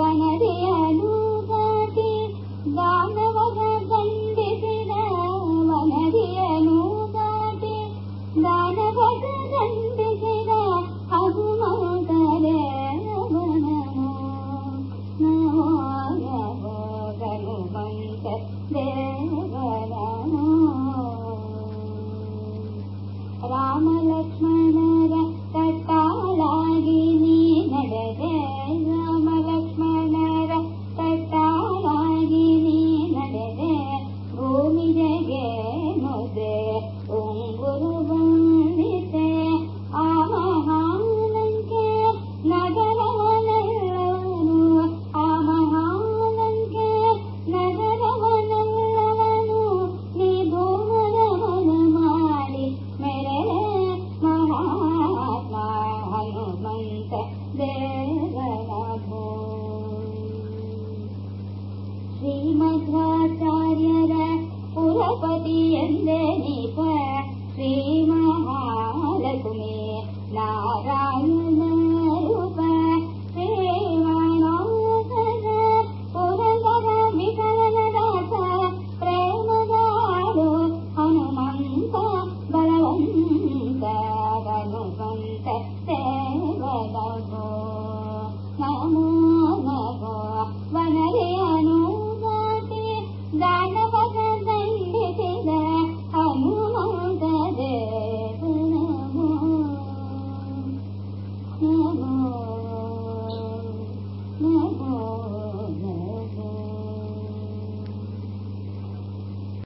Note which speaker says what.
Speaker 1: Why not? Rama ಲಕ್ಷ್ಮಣ ಎಂದೆನಿ 妈妈